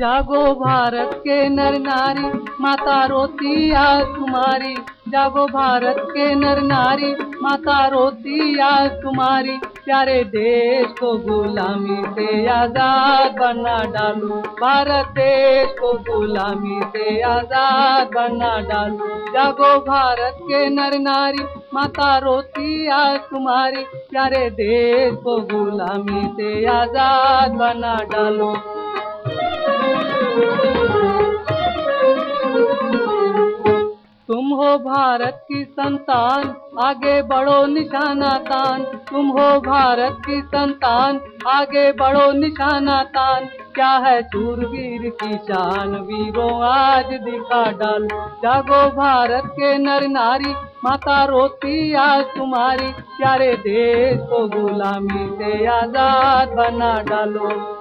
जागो भारत के नर नारी माता रोती आ तुम्हारी। जागो भारत के नर नारी, माता रोती आज तुम्हारी प्यारे देश को गुलामी से आज़ाद बना डालो। भारत देश को गुलामी से आज़ाद बना डालो। जागो भारत के नर नारी, माता रोती आज तुम्हारी प्यारे देश को गुलामी से आज़ाद बना डालो। भारत की संतान, आगे बढ़ो निशाना तान। तुम हो भारत की संतान, आगे बढ़ो निशाना तान। क्या है सूरवीर की शान? वीरों आज दिखा डाल। जागो भारत के नर नारी, माता रोती आज तुम्हारी। प्यारे देश को गुलामी से आज़ाद बना डालो।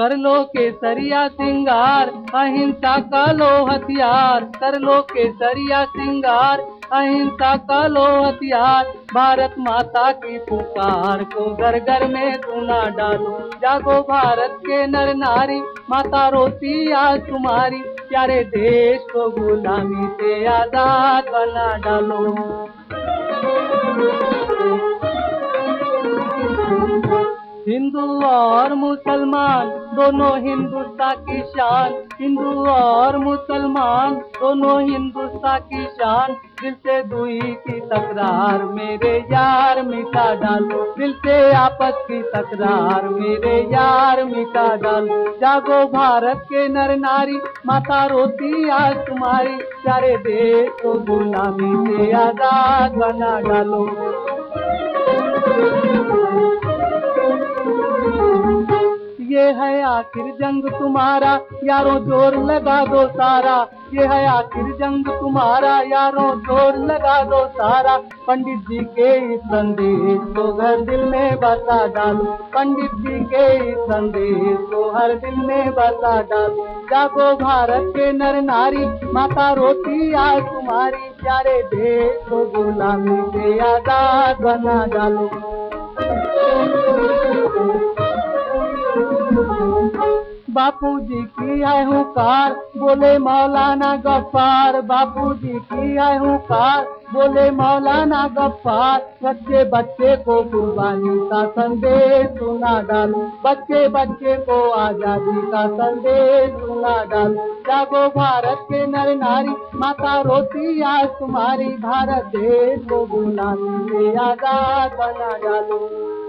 कर लो के सरिया सिंगार, अहिंसा का लो हथियार। कर लो के सरिया सिंगार, अहिंसा का लो हथियार। भारत माता की पुकार को घर घर में सुना डालो। जागो भारत के नर नारी, माता रोती आज तुम्हारी। प्यारे देश को गुलामी से आज़ाद बना डालो। हिंदू और मुसलमान, दोनों हिंदुस्तान की शान। हिंदू और मुसलमान, दोनों हिंदुस्तान की शान। दिल से दुई की तकरार, मेरे यार मिटा डालो दिल से आपस की तकरार, मेरे यार मिटा डालो जागो भारत के नर नारी, माता रोती आज तुम्हारी। सारे देश को गुलामी से आज़ाद बना डालो। है आखिर जंग तुम्हारा, यारों ज़ोर लगा दो सारा। ये है आखिर जंग तुम्हारा, यारों ज़ोर लगा दो सारा। पंडित जी के इस संदेश को हर दिल में बसा डालो। पंडित जी के इस संदेश को हर दिल में बसा डालो। जागो भारत के नर नारी, माता रोती आज तुम्हारी। प्यारे देश को गुलामी से आज़ाद बना डालो। बापू जी की है हुकार बोले मौलाना गफ्फार। बापू जी की है हुकार बोले मौलाना गफ्फार। बच्चे बच्चे को कुर्बानी का संदेश सुना डालो। बच्चे बच्चे को आज़ादी का संदेश सुना डालो। जागो भारत के नर नारी, माता रोती आज तुम्हारी, भारत देश को से आज़ाद बना डालो।